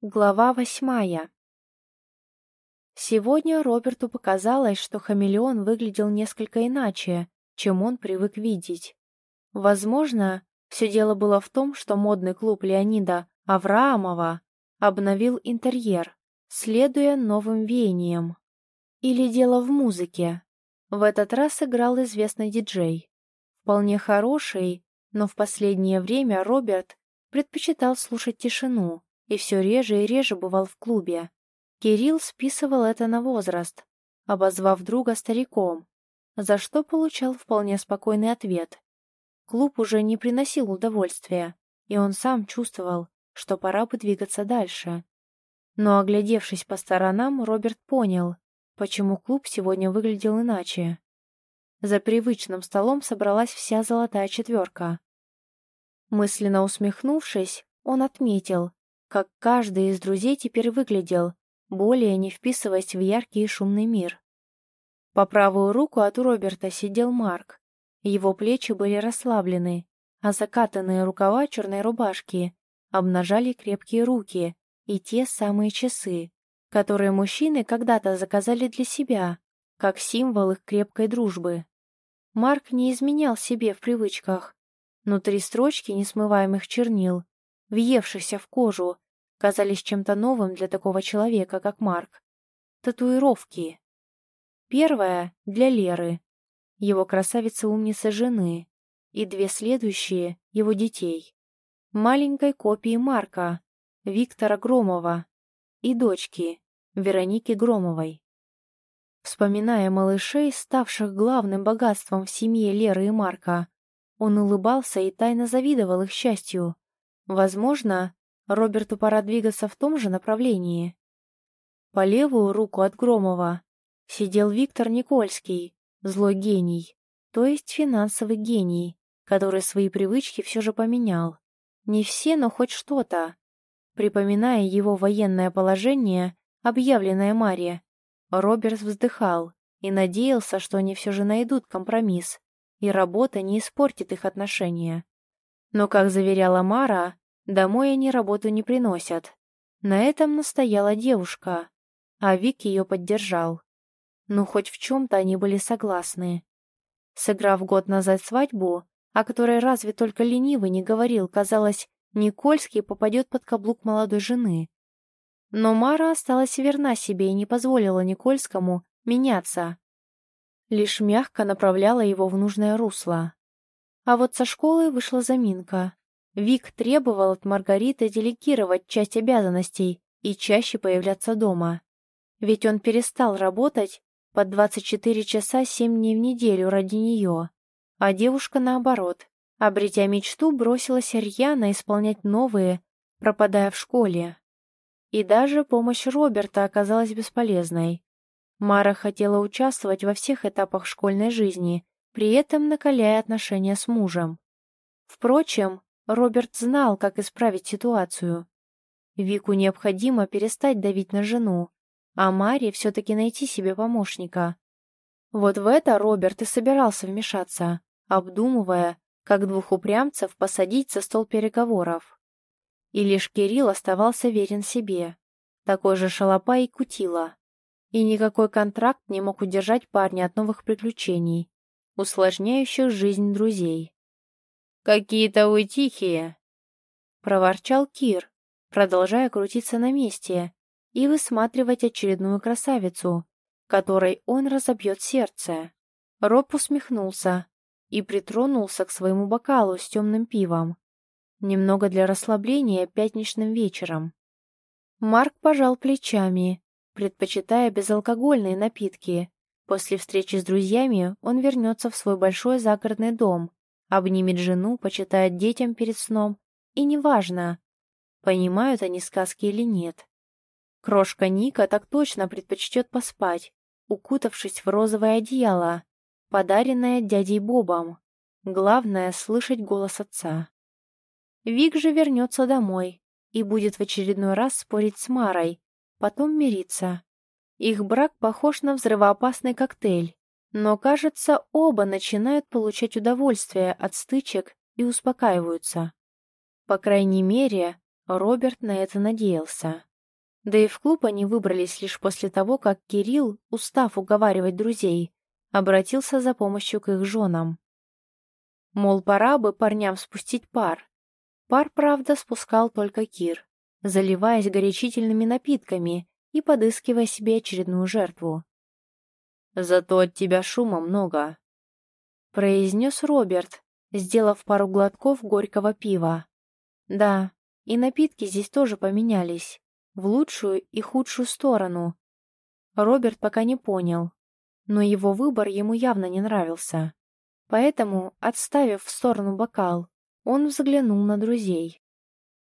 Глава восьмая. Сегодня Роберту показалось, что хамелеон выглядел несколько иначе, чем он привык видеть. Возможно, все дело было в том, что модный клуб Леонида Авраамова обновил интерьер, следуя новым веяниям. Или дело в музыке. В этот раз играл известный диджей. Вполне хороший, но в последнее время Роберт предпочитал слушать тишину и все реже и реже бывал в клубе. Кирилл списывал это на возраст, обозвав друга стариком, за что получал вполне спокойный ответ. Клуб уже не приносил удовольствия, и он сам чувствовал, что пора бы двигаться дальше. Но, оглядевшись по сторонам, Роберт понял, почему клуб сегодня выглядел иначе. За привычным столом собралась вся золотая четверка. Мысленно усмехнувшись, он отметил, как каждый из друзей теперь выглядел, более не вписываясь в яркий и шумный мир. По правую руку от Роберта сидел Марк. Его плечи были расслаблены, а закатанные рукава черной рубашки обнажали крепкие руки и те самые часы, которые мужчины когда-то заказали для себя, как символ их крепкой дружбы. Марк не изменял себе в привычках. Внутри строчки несмываемых чернил въевшихся в кожу, казались чем-то новым для такого человека, как Марк. Татуировки. Первая — для Леры, его красавицы-умницы жены, и две следующие — его детей. Маленькой копии Марка, Виктора Громова, и дочки, Вероники Громовой. Вспоминая малышей, ставших главным богатством в семье Леры и Марка, он улыбался и тайно завидовал их счастью. Возможно, Роберту пора двигаться в том же направлении. По левую руку от Громова сидел Виктор Никольский, злой гений, то есть финансовый гений, который свои привычки все же поменял. Не все, но хоть что-то. Припоминая его военное положение, объявленное Маре, Роберт вздыхал и надеялся, что они все же найдут компромисс, и работа не испортит их отношения. Но, как заверяла Мара, домой они работу не приносят. На этом настояла девушка, а Вик ее поддержал. Ну, хоть в чем-то они были согласны. Сыграв год назад свадьбу, о которой разве только ленивый не говорил, казалось, Никольский попадет под каблук молодой жены. Но Мара осталась верна себе и не позволила Никольскому меняться. Лишь мягко направляла его в нужное русло. А вот со школы вышла заминка. Вик требовал от Маргариты делегировать часть обязанностей и чаще появляться дома. Ведь он перестал работать по 24 часа 7 дней в неделю ради нее. А девушка, наоборот, обретя мечту, бросилась рьяно исполнять новые, пропадая в школе. И даже помощь Роберта оказалась бесполезной. Мара хотела участвовать во всех этапах школьной жизни при этом накаляя отношения с мужем. Впрочем, Роберт знал, как исправить ситуацию. Вику необходимо перестать давить на жену, а Маре все-таки найти себе помощника. Вот в это Роберт и собирался вмешаться, обдумывая, как двух упрямцев посадить за стол переговоров. И лишь Кирилл оставался верен себе, такой же шалопа и кутила. И никакой контракт не мог удержать парня от новых приключений, усложняющих жизнь друзей. «Какие-то вы тихие!» — проворчал Кир, продолжая крутиться на месте и высматривать очередную красавицу, которой он разобьет сердце. Роб усмехнулся и притронулся к своему бокалу с темным пивом. Немного для расслабления пятничным вечером. Марк пожал плечами, предпочитая безалкогольные напитки, После встречи с друзьями он вернется в свой большой загородный дом, обнимет жену, почитает детям перед сном, и неважно, понимают они сказки или нет. Крошка Ника так точно предпочтет поспать, укутавшись в розовое одеяло, подаренное дядей Бобом. Главное — слышать голос отца. Вик же вернется домой и будет в очередной раз спорить с Марой, потом мириться. Их брак похож на взрывоопасный коктейль, но, кажется, оба начинают получать удовольствие от стычек и успокаиваются. По крайней мере, Роберт на это надеялся. Да и в клуб они выбрались лишь после того, как Кирилл, устав уговаривать друзей, обратился за помощью к их женам. Мол, пора бы парням спустить пар. Пар, правда, спускал только Кир, заливаясь горячительными напитками и подыскивая себе очередную жертву. «Зато от тебя шума много», — произнес Роберт, сделав пару глотков горького пива. «Да, и напитки здесь тоже поменялись в лучшую и худшую сторону. Роберт пока не понял, но его выбор ему явно не нравился. Поэтому, отставив в сторону бокал, он взглянул на друзей.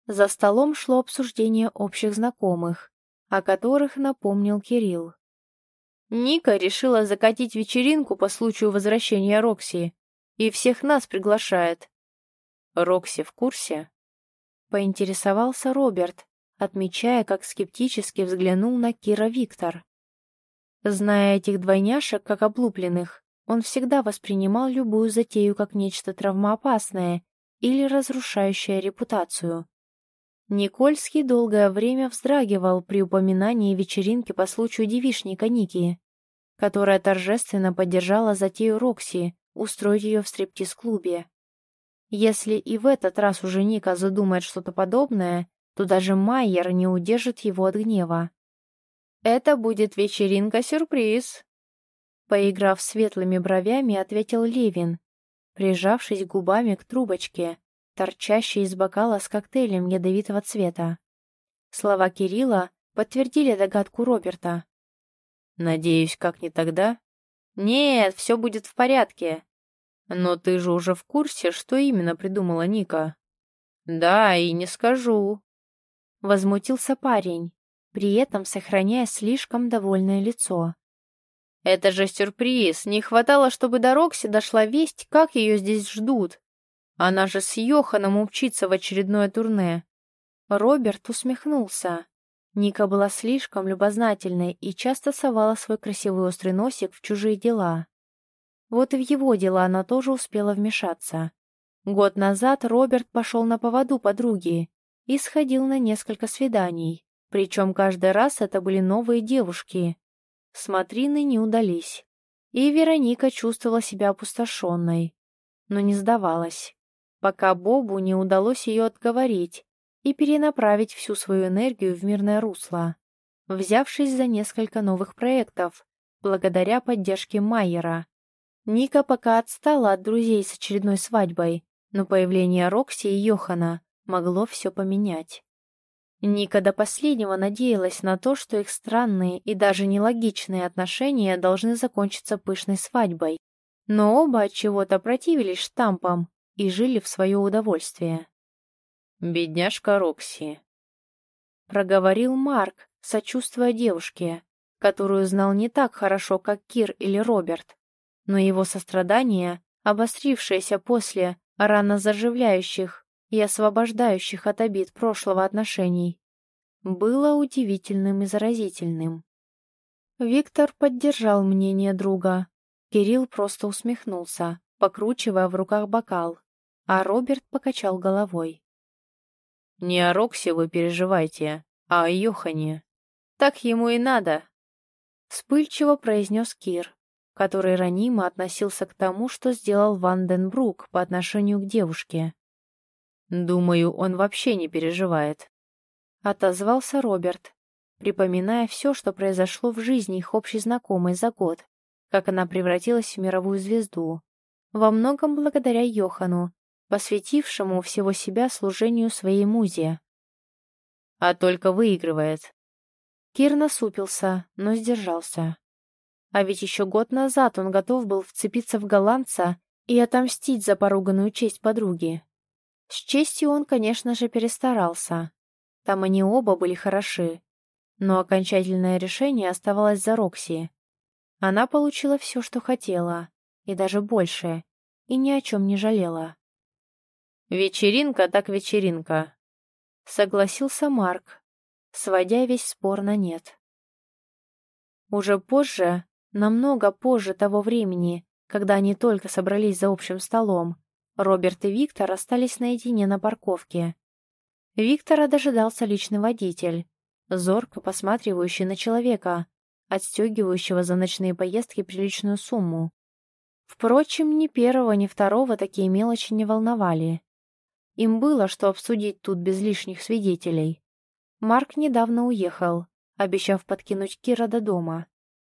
За столом шло обсуждение общих знакомых, о которых напомнил Кирилл. Ника решила закатить вечеринку по случаю возвращения Рокси и всех нас приглашает. Рокси в курсе? Поинтересовался Роберт, отмечая, как скептически взглянул на Кира Виктор. Зная этих двойняшек как облупленных, он всегда воспринимал любую затею как нечто травмоопасное или разрушающее репутацию. Никольский долгое время вздрагивал при упоминании вечеринки по случаю девишника Ники, которая торжественно поддержала затею Рокси устроить ее в стриптиз-клубе. Если и в этот раз уже Ника задумает что-то подобное, то даже Майер не удержит его от гнева. «Это будет вечеринка-сюрприз», — поиграв светлыми бровями, ответил Левин, прижавшись губами к трубочке, торчащей из бокала с коктейлем ядовитого цвета. Слова Кирилла подтвердили догадку Роберта. «Надеюсь, как не тогда?» «Нет, все будет в порядке. Но ты же уже в курсе, что именно придумала Ника?» «Да, и не скажу», Возмутился парень, при этом сохраняя слишком довольное лицо. «Это же сюрприз! Не хватало, чтобы до Рокси дошла весть, как ее здесь ждут. Она же с Йоханом учится в очередное турне». Роберт усмехнулся. Ника была слишком любознательной и часто совала свой красивый острый носик в чужие дела. Вот и в его дела она тоже успела вмешаться. Год назад Роберт пошел на поводу подруги и сходил на несколько свиданий, причем каждый раз это были новые девушки. Смотрины не удались, и Вероника чувствовала себя опустошенной, но не сдавалась, пока Бобу не удалось ее отговорить и перенаправить всю свою энергию в мирное русло, взявшись за несколько новых проектов, благодаря поддержке Майера. Ника пока отстала от друзей с очередной свадьбой, но появление Рокси и Йохана могло все поменять. Ника до последнего надеялась на то, что их странные и даже нелогичные отношения должны закончиться пышной свадьбой. Но оба от чего-то противились штампам и жили в свое удовольствие. «Бедняжка Рокси», — проговорил Марк, сочувствуя девушке, которую знал не так хорошо, как Кир или Роберт. Но его сострадание, обострившееся после рано заживляющих и освобождающих от обид прошлого отношений, было удивительным и заразительным. Виктор поддержал мнение друга. Кирилл просто усмехнулся, покручивая в руках бокал, а Роберт покачал головой. «Не о Роксе вы переживайте, а о Йохане. Так ему и надо», — вспыльчиво произнес Кир, который ранимо относился к тому, что сделал Ванденбрук по отношению к девушке. «Думаю, он вообще не переживает», — отозвался Роберт, припоминая все, что произошло в жизни их общей знакомой за год, как она превратилась в мировую звезду, во многом благодаря Йохану, посвятившему всего себя служению своей музе. А только выигрывает. Кир насупился, но сдержался. А ведь еще год назад он готов был вцепиться в голландца и отомстить за поруганную честь подруги. С честью он, конечно же, перестарался. Там они оба были хороши. Но окончательное решение оставалось за Рокси. Она получила все, что хотела, и даже больше, и ни о чем не жалела. «Вечеринка так вечеринка», — согласился Марк, сводя весь спор на нет. Уже позже, намного позже того времени, когда они только собрались за общим столом, Роберт и Виктор остались наедине на парковке. Виктора дожидался личный водитель. зорко посматривающий на человека, отстегивающего за ночные поездки приличную сумму. Впрочем, ни первого, ни второго такие мелочи не волновали. Им было что обсудить тут без лишних свидетелей. Марк недавно уехал, обещав подкинуть Кира до дома.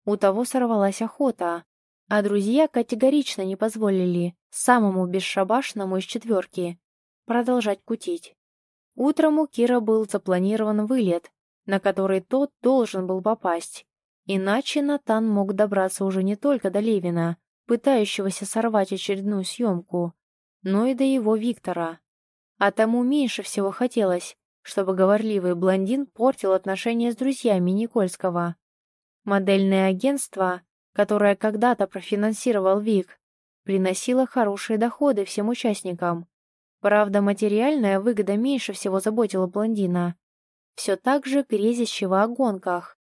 У того сорвалась охота, а друзья категорично не позволили самому бесшабашному из четверки продолжать кутить. Утром у Кира был запланирован вылет, на который тот должен был попасть. Иначе Натан мог добраться уже не только до Левина, пытающегося сорвать очередную съемку, но и до его Виктора. А тому меньше всего хотелось, чтобы говорливый блондин портил отношения с друзьями Никольского. Модельное агентство, которое когда-то профинансировал Вик, приносило хорошие доходы всем участникам. Правда, материальная выгода меньше всего заботила блондина, все так же грезящего о гонках,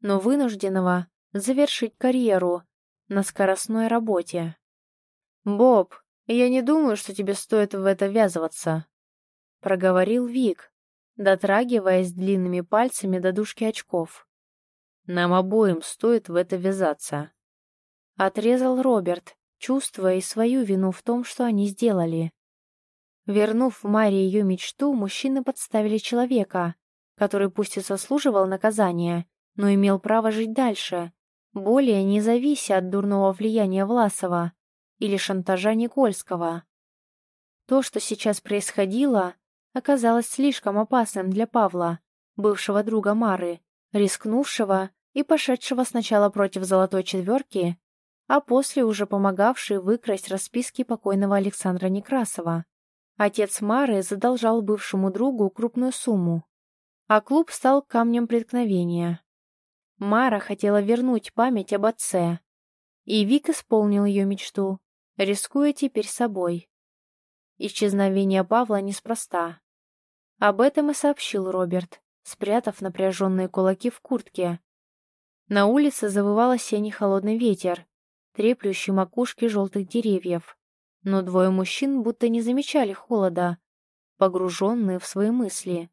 но вынужденного завершить карьеру на скоростной работе. «Боб, я не думаю, что тебе стоит в это ввязываться», — проговорил Вик, дотрагиваясь длинными пальцами до дужки очков. «Нам обоим стоит в это ввязаться», — отрезал Роберт, чувствуя и свою вину в том, что они сделали. Вернув Маре ее мечту, мужчины подставили человека, который пусть и заслуживал наказания, но имел право жить дальше, более не завися от дурного влияния Власова или шантажа Никольского. То, что сейчас происходило, оказалось слишком опасным для Павла, бывшего друга Мары, рискнувшего и пошедшего сначала против Золотой Четверки, а после уже помогавший выкрасть расписки покойного Александра Некрасова. Отец Мары задолжал бывшему другу крупную сумму, а клуб стал камнем преткновения. Мара хотела вернуть память об отце. И Вик исполнил ее мечту, рискуя теперь собой. Исчезновение Павла неспроста. Об этом и сообщил Роберт, спрятав напряженные кулаки в куртке. На улице завывал осенний холодный ветер, треплющий макушки желтых деревьев. Но двое мужчин будто не замечали холода, погруженные в свои мысли.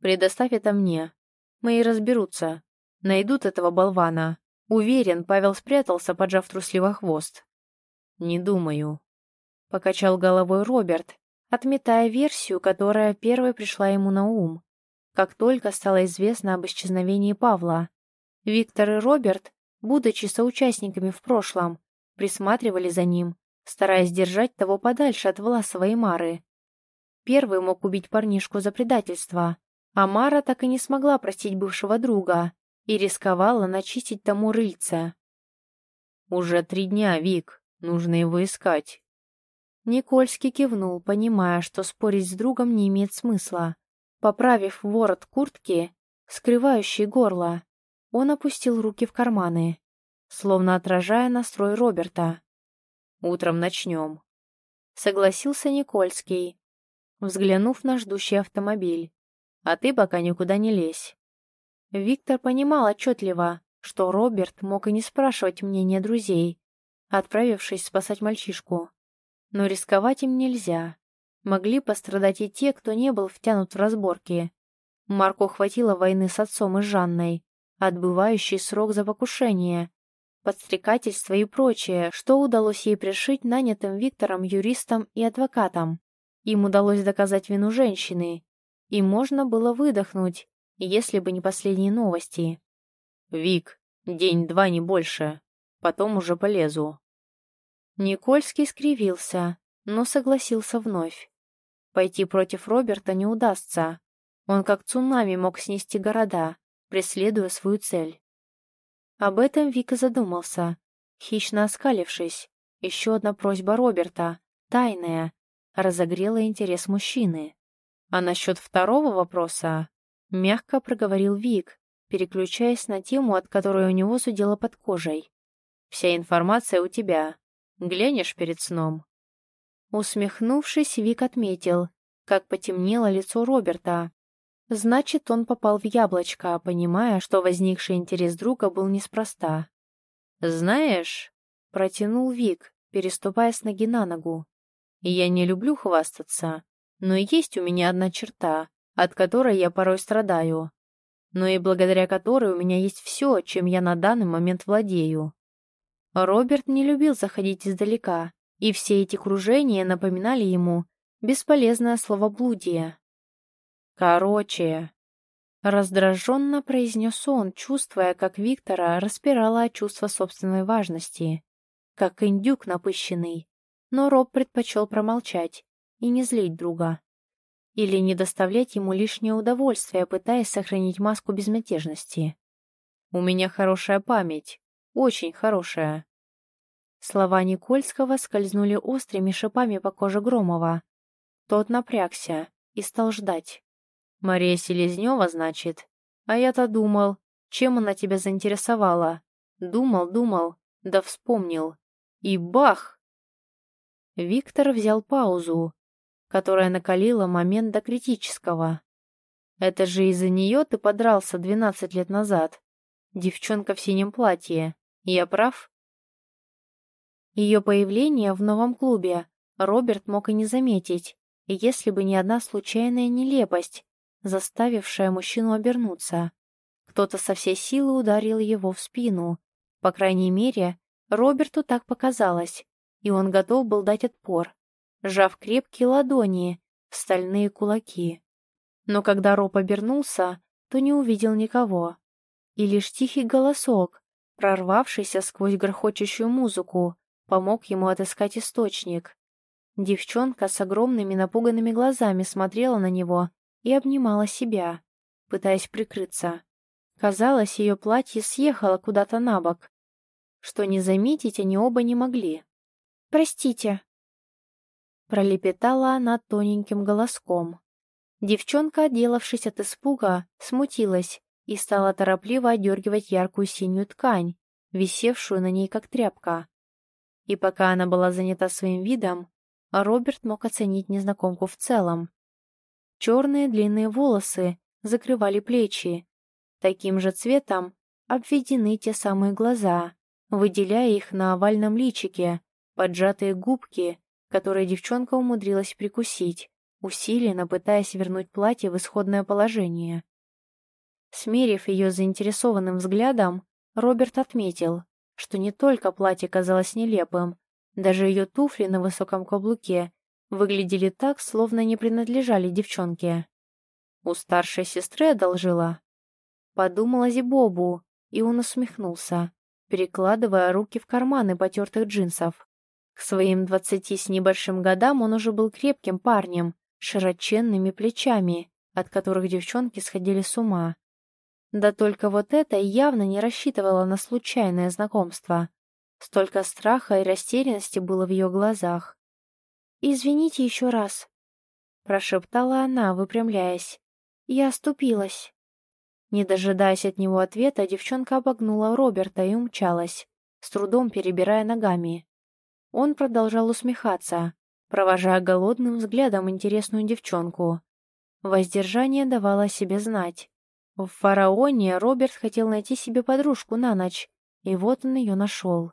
«Предоставь это мне. Мои разберутся», Найдут этого болвана. Уверен, Павел спрятался, поджав трусливо хвост. «Не думаю», — покачал головой Роберт, отметая версию, которая первой пришла ему на ум. Как только стало известно об исчезновении Павла, Виктор и Роберт, будучи соучастниками в прошлом, присматривали за ним, стараясь держать того подальше от Власова и Мары. Первый мог убить парнишку за предательство, а Мара так и не смогла простить бывшего друга, и рисковала начистить тому рыльца. «Уже три дня, Вик, нужно его искать». Никольский кивнул, понимая, что спорить с другом не имеет смысла. Поправив ворот куртки, скрывающий горло, он опустил руки в карманы, словно отражая настрой Роберта. «Утром начнем», — согласился Никольский, взглянув на ждущий автомобиль. «А ты пока никуда не лезь. Виктор понимал отчетливо, что Роберт мог и не спрашивать мнения друзей, отправившись спасать мальчишку. Но рисковать им нельзя. Могли пострадать и те, кто не был втянут в разборки. Марку хватило войны с отцом и Жанной, отбывающей срок за покушение, подстрекательство и прочее, что удалось ей пришить нанятым Виктором юристам и адвокатам. Им удалось доказать вину женщины, и можно было выдохнуть, если бы не последние новости. «Вик, день-два не больше. Потом уже полезу». Никольский скривился, но согласился вновь. Пойти против Роберта не удастся. Он как цунами мог снести города, преследуя свою цель. Об этом Вика задумался, хищно оскалившись. Еще одна просьба Роберта, тайная, разогрела интерес мужчины. А насчет второго вопроса Мягко проговорил Вик, переключаясь на тему, от которой у него зудело под кожей. «Вся информация у тебя. Глянешь перед сном?» Усмехнувшись, Вик отметил, как потемнело лицо Роберта. Значит, он попал в яблочко, понимая, что возникший интерес друга был неспроста. «Знаешь...» — протянул Вик, переступая с ноги на ногу. «Я не люблю хвастаться, но есть у меня одна черта, от которой я порой страдаю. но и благодаря которой у меня есть все, чем я на данный момент владею. Роберт не любил заходить издалека, и все эти кружения напоминали ему бесполезное словоблудие. «Короче», — раздраженно произнес он, чувствуя, как Виктора распирало чувство собственной важности, как индюк напыщенный, но Роб предпочел промолчать и не злить друга. Или не доставлять ему лишнее удовольствие, пытаясь сохранить маску безмятежности. «У меня хорошая память, очень хорошая». Слова Никольского скользнули острыми шипами по коже Громова. Тот напрягся и стал ждать. «Мария Селезнева, значит? А я-то думал, чем она тебя заинтересовала? Думал, думал, да вспомнил. И бах!» Виктор взял паузу, которая накалила момент до критического. «Это же из-за нее ты подрался двенадцать лет назад. Девчонка в синем платье. Я прав?» Ее появление в новом клубе Роберт мог и не заметить, если бы не одна случайная нелепость, заставившая мужчину обернуться. Кто-то со всей силы ударил его в спину. По крайней мере, Роберту так показалось, и он готов был дать отпор, сжав крепкие ладони стальные кулаки. Но когда Роб обернулся, то не увидел никого. И лишь тихий голосок, прорвавшийся сквозь грохочущую музыку, помог ему отыскать источник. Девчонка с огромными напуганными глазами смотрела на него и обнимала себя, пытаясь прикрыться. Казалось, ее платье съехало куда-то на бок, что не заметить они оба не могли. «Простите», — пролепетала она тоненьким голоском. Девчонка, отделавшись от испуга, смутилась и стала торопливо одергивать яркую синюю ткань, висевшую на ней как тряпка. И пока она была занята своим видом, Роберт мог оценить незнакомку в целом. Черные длинные волосы закрывали плечи. Таким же цветом обведены те самые глаза, выделяя их на овальном личике, поджатые губки, которые девчонка умудрилась прикусить, усиленно пытаясь вернуть платье в исходное положение. Смерив ее заинтересованным взглядом, Роберт отметил, что не только платье казалось нелепым, даже ее туфли на высоком каблуке выглядели так, словно не принадлежали девчонке. У старшей сестры одолжила. Подумала Зибобу, и он усмехнулся, перекладывая руки в карманы потертых джинсов. К своим двадцати с небольшим годам он уже был крепким парнем, широченными плечами, от которых девчонки сходили с ума. Да только вот это явно не рассчитывало на случайное знакомство. Столько страха и растерянности было в ее глазах. «Извините еще раз», — прошептала она, выпрямляясь. «Я оступилась». Не дожидаясь от него ответа, девчонка обогнула Роберта и умчалась, с трудом перебирая ногами. Он продолжал усмехаться, провожая голодным взглядом интересную девчонку. Воздержание давало себе знать. В фараоне Роберт хотел найти себе подружку на ночь, и вот он ее нашел.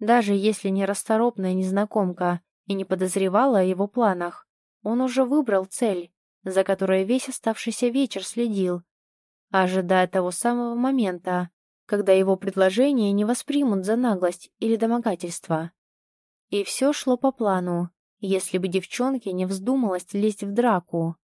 Даже если не расторопная незнакомка и не подозревала о его планах, он уже выбрал цель, за которой весь оставшийся вечер следил, ожидая того самого момента, когда его предложение не воспримут за наглость или домогательство. И все шло по плану, если бы девчонке не вздумалось лезть в драку.